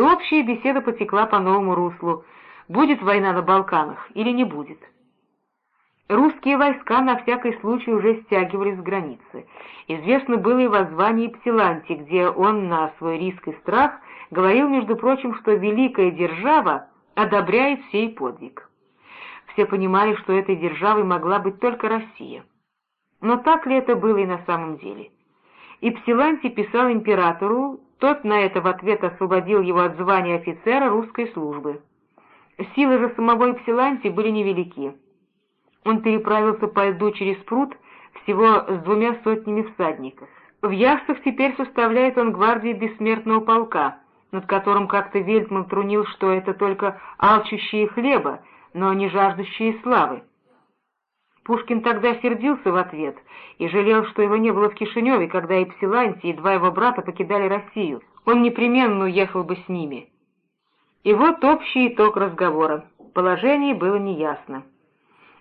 и общая беседа потекла по новому руслу. Будет война на Балканах или не будет? Русские войска на всякий случай уже стягивались с границы. Известно было и воззвание Псиланти, где он на свой риск и страх говорил, между прочим, что великая держава одобряет сей подвиг. Все понимали, что этой державой могла быть только Россия. Но так ли это было и на самом деле? И Псиланти писал императору, тот на это в ответ освободил его от звания офицера русской службы. Силы же самого Псиланти были невелики. Он переправился по льду через пруд всего с двумя сотнями всадников. В ясах теперь составляет он гвардию бессмертного полка, над которым как-то Вельтман трунил, что это только алчущие хлеба, но не жаждущие славы. Пушкин тогда сердился в ответ и жалел, что его не было в Кишиневе, когда и Псиланти, и два его брата покидали Россию. Он непременно уехал бы с ними. И вот общий итог разговора. Положение было неясно.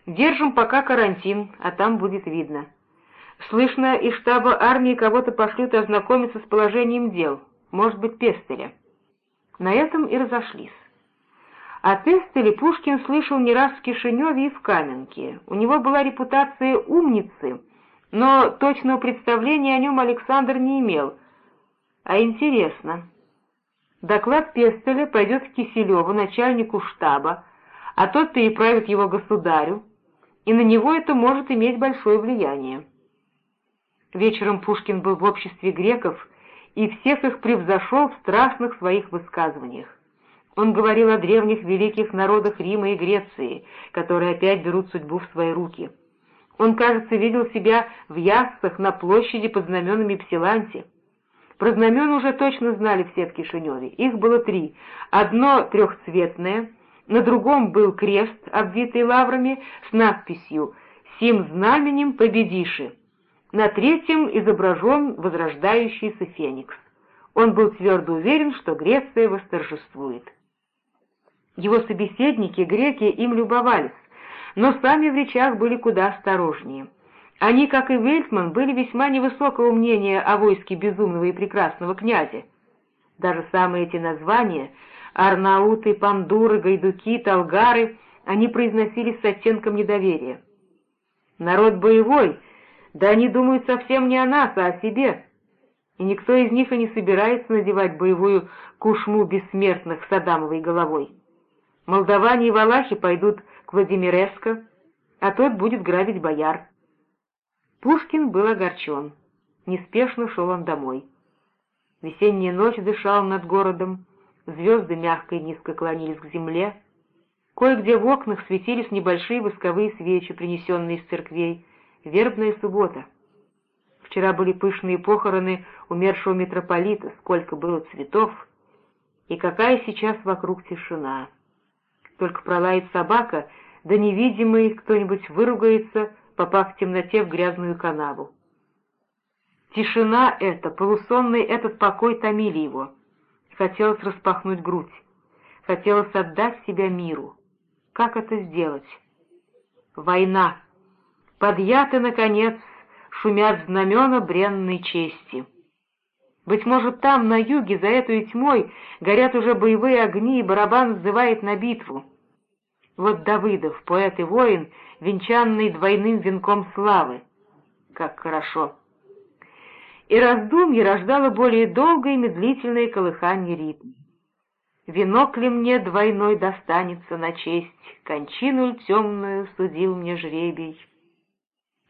Держим пока карантин, а там будет видно. Слышно, из штаба армии кого-то пошлют ознакомиться с положением дел, может быть, Пестеля. На этом и разошлись. О Пестеле Пушкин слышал не раз в Кишиневе и в Каменке. У него была репутация умницы, но точного представления о нем Александр не имел. А интересно. Доклад Пестеля пойдет к Киселеву, начальнику штаба, а тот переправит его государю, и на него это может иметь большое влияние. Вечером Пушкин был в обществе греков и всех их превзошел в страстных своих высказываниях. Он говорил о древних великих народах Рима и Греции, которые опять берут судьбу в свои руки. Он, кажется, видел себя в Яссах на площади под знаменами Псиланти. Про знамена уже точно знали все в Кишиневе. Их было три. Одно трехцветное — на другом был крест, обвитый лаврами, с надписью «Сим знаменем победиши». На третьем изображен возрождающийся феникс. Он был твердо уверен, что Греция восторжествует. Его собеседники, греки, им любовались, но сами в речах были куда осторожнее. Они, как и Вельтман, были весьма невысокого мнения о войске безумного и прекрасного князя. Даже самые эти названия — Арнауты, пандуры, гайдуки, талгары, они произносились с оттенком недоверия. Народ боевой, да они думают совсем не о нас, а о себе. И никто из них и не собирается надевать боевую кушму бессмертных с Адамовой головой. Молдаване и валахи пойдут к Владимиреско, а тот будет грабить бояр. Пушкин был огорчен. Неспешно шел он домой. Весенняя ночь дышала над городом, звезды мягко и низко клонились к земле. Кое-где в окнах светились небольшие восковые свечи, принесенные из церквей. Вербная суббота. Вчера были пышные похороны умершего митрополита, сколько было цветов, и какая сейчас вокруг тишина. Только пролает собака, да невидимый кто-нибудь выругается, попав в темноте в грязную канаву. Тишина эта, полусонный этот покой томили его — Хотелось распахнуть грудь. Хотелось отдать себя миру. Как это сделать? Война. Подъяты, наконец, шумят знамена бренной чести. Быть может, там, на юге, за этой тьмой, горят уже боевые огни, и барабан взывает на битву. Вот Давыдов, поэт и воин, венчанный двойным венком славы. Как хорошо! и раздумье рождало более долгое и медлительное колыхание ритма. Венок ли мне двойной достанется на честь, кончину ль темную судил мне жребий.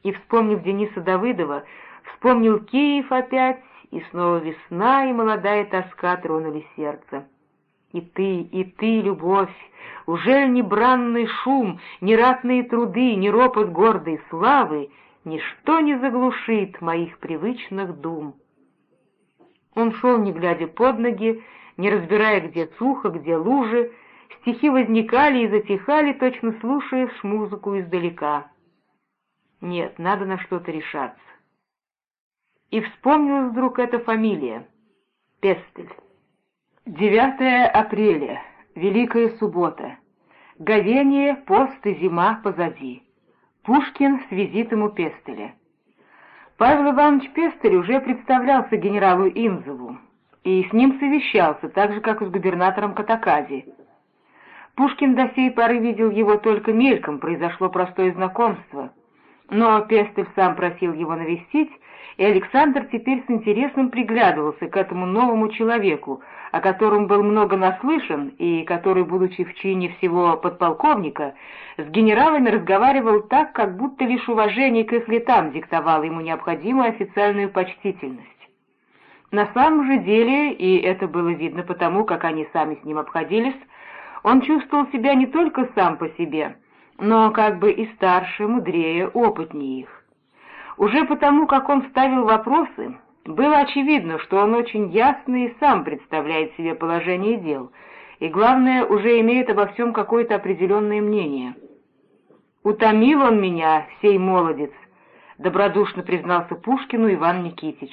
И, вспомнив Дениса Давыдова, вспомнил Киев опять, и снова весна и молодая тоска тронули сердце. И ты, и ты, любовь, уже не бранный шум, ни ратные труды, ни ропот гордой славы — ничто не заглушит моих привычных дум. Он шел, не глядя под ноги, не разбирая, где сухо, где лужи, стихи возникали и затихали, точно слушаешь музыку издалека. Нет, надо на что-то решаться. И вспомнилась вдруг эта фамилия — Пестель. 9 апреля, Великая суббота. Говение, пост и зима позади. Пушкин с визитом у Пестеля. Павел Иванович Пестель уже представлялся генералу Инзову. и с ним совещался, так же, как и с губернатором Катакази. Пушкин до сей поры видел его только мельком, произошло простое знакомство. Но Пестель сам просил его навестить, и Александр теперь с интересом приглядывался к этому новому человеку, о котором был много наслышан и который, будучи в чине всего подполковника, с генералами разговаривал так, как будто лишь уважение к их летам диктовало ему необходимую официальную почтительность. На самом же деле, и это было видно потому, как они сами с ним обходились, он чувствовал себя не только сам по себе, но как бы и старше, мудрее, опытнее их. Уже потому, как он ставил вопросы, было очевидно, что он очень ясно и сам представляет себе положение дел, и, главное, уже имеет обо всем какое-то определенное мнение. «Утомил он меня, сей молодец», — добродушно признался Пушкину Иван Никитич.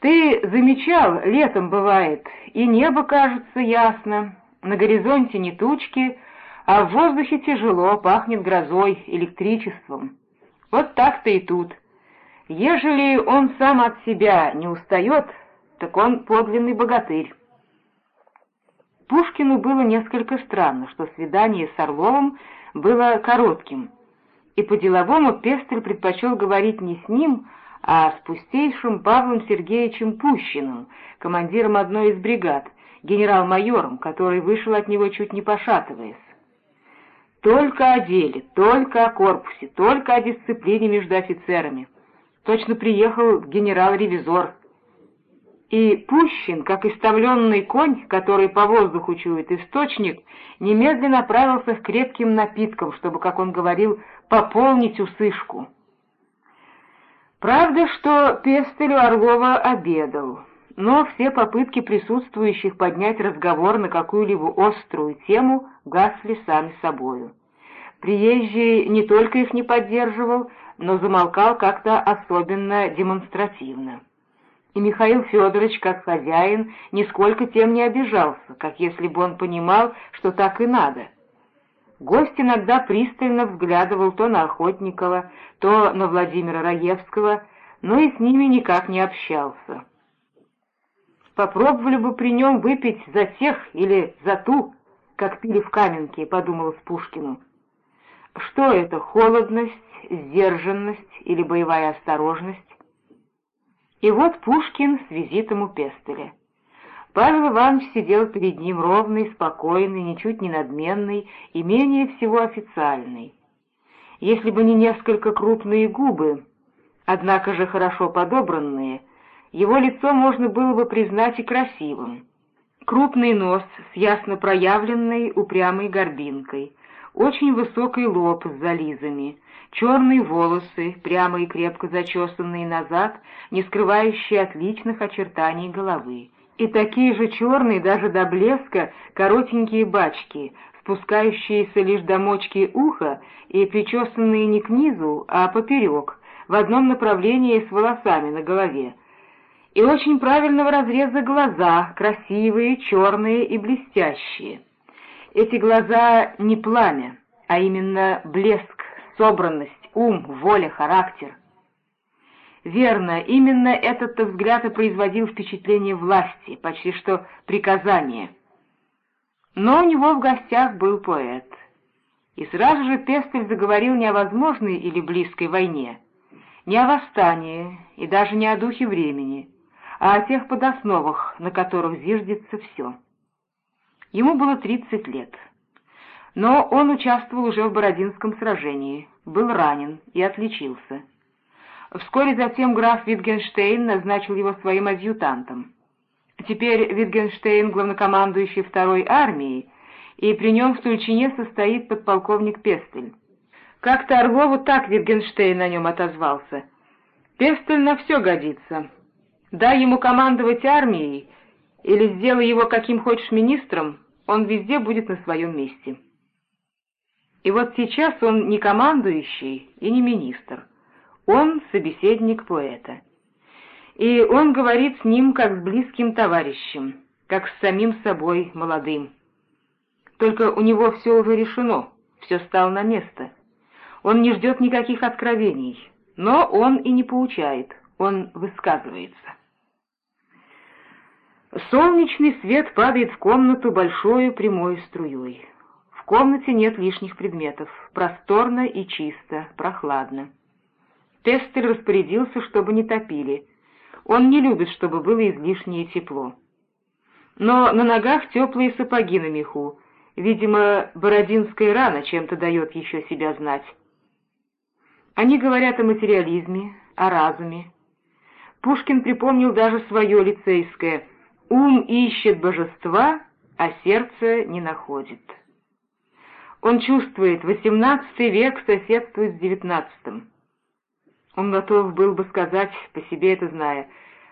«Ты замечал, летом бывает, и небо кажется ясно, на горизонте не тучки, а в воздухе тяжело, пахнет грозой, электричеством. Вот так-то и тут». Ежели он сам от себя не устает, так он подлинный богатырь. Пушкину было несколько странно, что свидание с Орловым было коротким, и по-деловому Пестель предпочел говорить не с ним, а с пустейшим Павлом Сергеевичем Пущиным, командиром одной из бригад, генерал-майором, который вышел от него чуть не пошатываясь. Только о деле, только о корпусе, только о дисциплине между офицерами. Точно приехал генерал-ревизор. И Пущин, как истомленный конь, который по воздуху чует источник, немедленно направился к крепким напиткам, чтобы, как он говорил, пополнить усышку. Правда, что Пестелю Орлова обедал, но все попытки присутствующих поднять разговор на какую-либо острую тему гасли сами собою. Приезжий не только их не поддерживал, но замолкал как-то особенно демонстративно. И Михаил Федорович, как хозяин, нисколько тем не обижался, как если бы он понимал, что так и надо. Гость иногда пристально взглядывал то на Охотникова, то на Владимира Раевского, но и с ними никак не общался. «Попробовали бы при нем выпить за тех или за ту, как пили в Каменке», — подумалось Пушкину. «Что это, холодность, сдержанность или боевая осторожность. И вот Пушкин с визитом у Пестеля. Павел Иванович сидел перед ним ровный, спокойный, ничуть не надменный и менее всего официальный. Если бы не несколько крупные губы, однако же хорошо подобранные, его лицо можно было бы признать и красивым. Крупный нос с ясно проявленной упрямой горбинкой, очень высокий лоб с зализами, черные волосы, прямо и крепко зачесанные назад, не скрывающие отличных очертаний головы, и такие же черные даже до блеска коротенькие бачки, спускающиеся лишь до мочки уха и причесанные не к низу, а поперек, в одном направлении с волосами на голове, и очень правильного разреза глаза, красивые, черные и блестящие. Эти глаза не пламя, а именно блеск, собранность, ум, воля, характер. Верно, именно этот-то взгляд и производил впечатление власти, почти что приказание. Но у него в гостях был поэт. И сразу же Пестель заговорил не о возможной или близкой войне, не о восстании и даже не о духе времени, а о тех подосновах, на которых зиждется все. Ему было тридцать лет. Но он участвовал уже в Бородинском сражении, был ранен и отличился. Вскоре затем граф Витгенштейн назначил его своим адъютантом. Теперь Витгенштейн главнокомандующий второй армией, и при нем в Тульчине состоит подполковник Пестель. Как-то Орлову так Витгенштейн на нем отозвался. «Пестель на все годится. Дай ему командовать армией, или сделай его каким хочешь министром, он везде будет на своем месте». И вот сейчас он не командующий и не министр. Он собеседник поэта. И он говорит с ним как с близким товарищем, как с самим собой молодым. Только у него все уже решено, все стало на место. Он не ждет никаких откровений, но он и не получает, он высказывается. Солнечный свет падает в комнату большой прямой струей. В комнате нет лишних предметов, просторно и чисто, прохладно. Тестель распорядился, чтобы не топили. Он не любит, чтобы было излишнее тепло. Но на ногах теплые сапоги на меху. Видимо, бородинская рана чем-то дает еще себя знать. Они говорят о материализме, о разуме. Пушкин припомнил даже свое лицейское «Ум ищет божества, а сердце не находит». Он чувствует, XVIII век соседствует с XIX. Он готов был бы сказать, по себе это зная,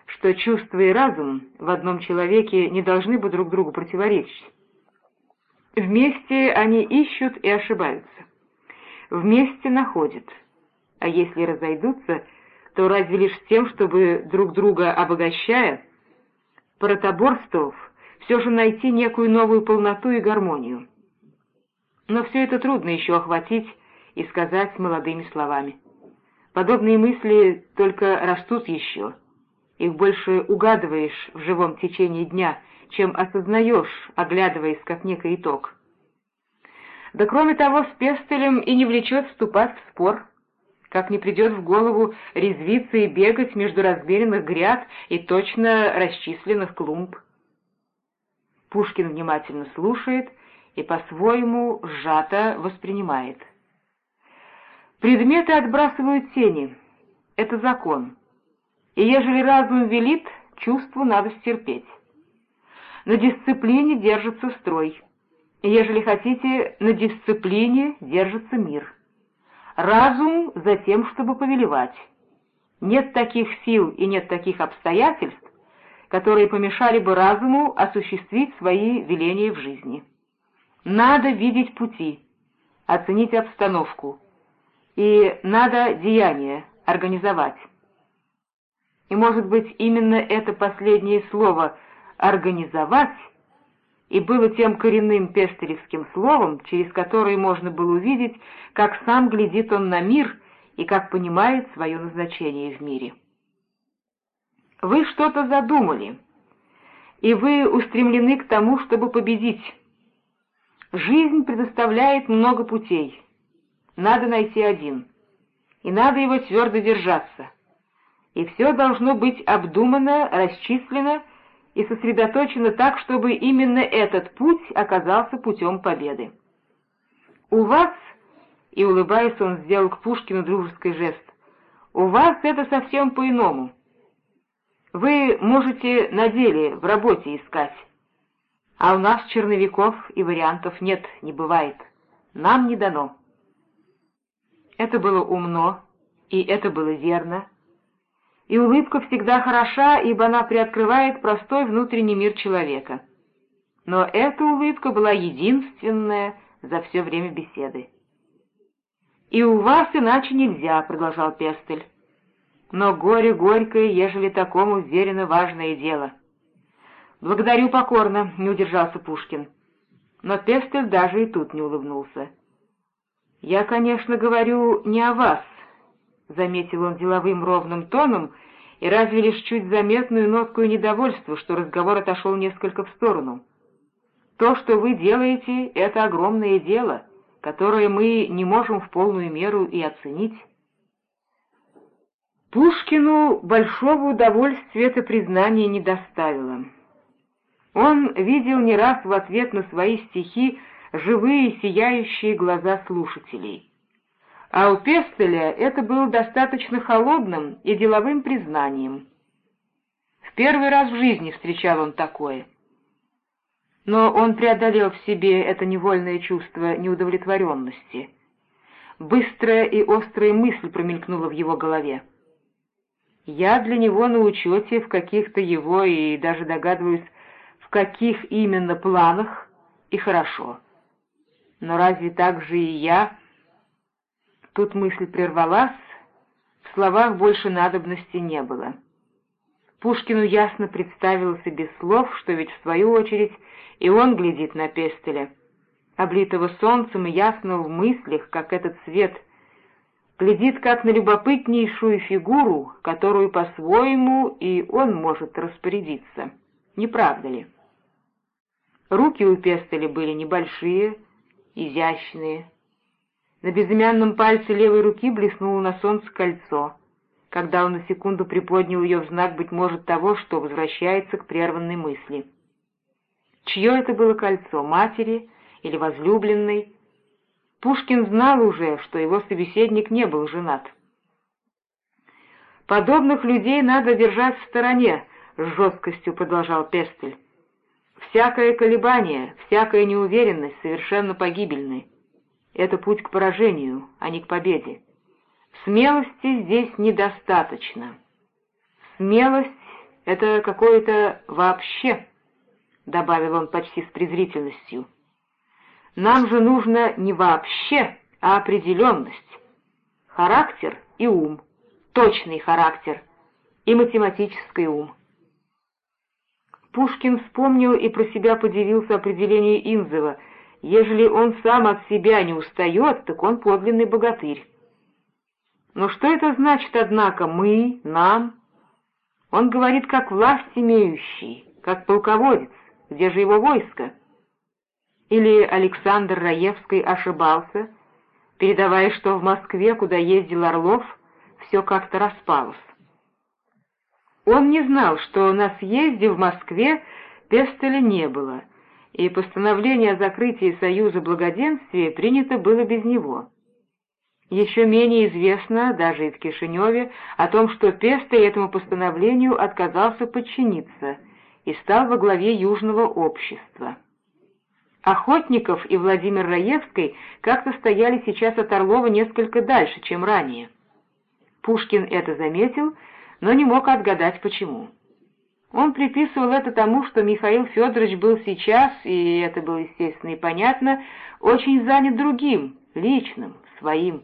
что чувство и разум в одном человеке не должны бы друг другу противоречить. Вместе они ищут и ошибаются. Вместе находят. А если разойдутся, то разве лишь тем, чтобы друг друга обогащая, протоборствовав, все же найти некую новую полноту и гармонию. Но все это трудно еще охватить и сказать молодыми словами. Подобные мысли только растут еще. Их больше угадываешь в живом течении дня, чем осознаешь, оглядываясь как некий итог. Да кроме того, с Пестелем и не влечет вступать в спор, как не придет в голову резвиться и бегать между размеренных гряд и точно расчисленных клумб. Пушкин внимательно слушает и по-своему сжато воспринимает. Предметы отбрасывают тени. Это закон. И ежели разум велит, чувству надо стерпеть. На дисциплине держится строй. Ежели хотите, на дисциплине держится мир. Разум за тем, чтобы повелевать. Нет таких сил и нет таких обстоятельств, которые помешали бы разуму осуществить свои веления в жизни. Надо видеть пути, оценить обстановку, и надо деяние организовать. И, может быть, именно это последнее слово «организовать» и было тем коренным пестеревским словом, через которое можно было увидеть, как сам глядит он на мир и как понимает свое назначение в мире. Вы что-то задумали, и вы устремлены к тому, чтобы победить. Жизнь предоставляет много путей. Надо найти один, и надо его твердо держаться. И все должно быть обдумано, расчислено и сосредоточено так, чтобы именно этот путь оказался путем победы. У вас, и улыбаясь, он сделал к Пушкину дружеский жест, у вас это совсем по-иному. Вы можете на деле, в работе искать, а у нас черновиков и вариантов нет, не бывает. Нам не дано. Это было умно, и это было верно, и улыбка всегда хороша, ибо она приоткрывает простой внутренний мир человека. Но эта улыбка была единственная за все время беседы. «И у вас иначе нельзя», — продолжал Пестель. «Но горе горькое, ежели такому верено важное дело». «Благодарю покорно», — не удержался Пушкин. Но Пестель даже и тут не улыбнулся. «Я, конечно, говорю не о вас», — заметил он деловым ровным тоном, и разве лишь чуть заметную нотку недовольства, что разговор отошел несколько в сторону. «То, что вы делаете, — это огромное дело, которое мы не можем в полную меру и оценить». Пушкину большого удовольствия это признание не доставило. Он видел не раз в ответ на свои стихи живые сияющие глаза слушателей. А у Пестеля это было достаточно холодным и деловым признанием. В первый раз в жизни встречал он такое. Но он преодолел в себе это невольное чувство неудовлетворенности. Быстрая и острая мысль промелькнула в его голове. Я для него на учете в каких-то его, и даже догадываюсь, в каких именно планах, и хорошо. Но разве так же и я Тут мысль прервалась, в словах больше надобности не было. Пушкину ясно представился без слов, что ведь в свою очередь и он глядит на Пестеля, облитого солнцем и ясно в мыслях, как этот свет, глядит как на любопытнейшую фигуру, которую по-своему и он может распорядиться. Не правда ли? Руки у Пестеля были небольшие, изящные. На безымянном пальце левой руки блеснуло на солнце кольцо, когда он на секунду приподнял ее в знак, быть может, того, что возвращается к прерванной мысли. Чье это было кольцо, матери или возлюбленной? Пушкин знал уже, что его собеседник не был женат. «Подобных людей надо держать в стороне», — с жесткостью продолжал Пестель. «Всякое колебание, всякая неуверенность совершенно погибельны. Это путь к поражению, а не к победе. Смелости здесь недостаточно. Смелость — это какое-то вообще», — добавил он почти с презрительностью. «Нам же нужно не вообще, а определенность, характер и ум» точный характер и математический ум. Пушкин вспомнил и про себя подивился определению Инзова. Ежели он сам от себя не устает, так он подлинный богатырь. Но что это значит, однако, мы, нам? Он говорит, как власть имеющий, как полководец, где же его войско? Или Александр Раевский ошибался, передавая, что в Москве, куда ездил Орлов, все как-то распалось. Он не знал, что на съезде в Москве Пестеля не было, и постановление о закрытии Союза Благоденствия принято было без него. Еще менее известно, даже и в Кишиневе, о том, что Пестель этому постановлению отказался подчиниться и стал во главе Южного общества. Охотников и Владимир Раевский как-то стояли сейчас от Орлова несколько дальше, чем ранее. Пушкин это заметил, но не мог отгадать, почему. Он приписывал это тому, что Михаил Федорович был сейчас, и это было естественно и понятно, очень занят другим, личным, своим.